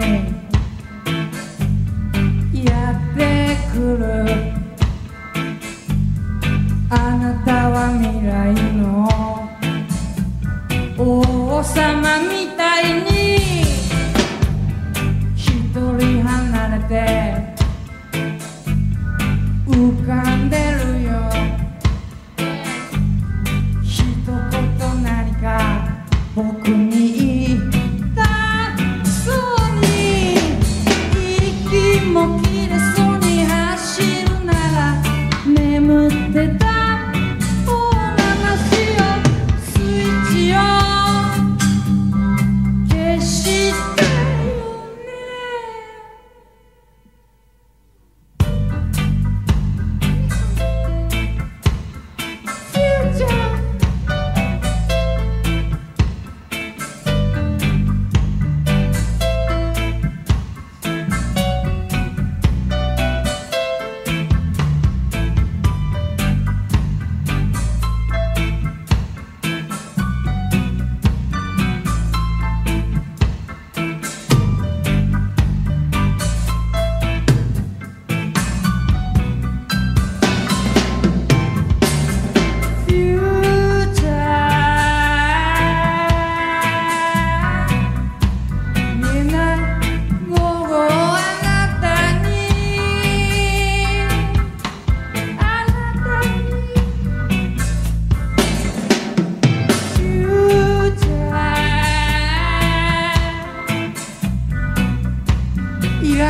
time.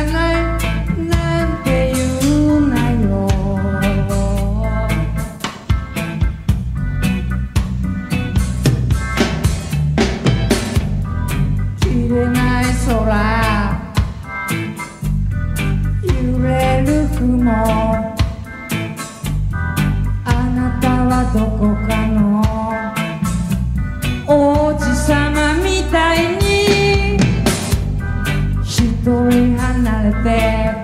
空。揺れる雲。there.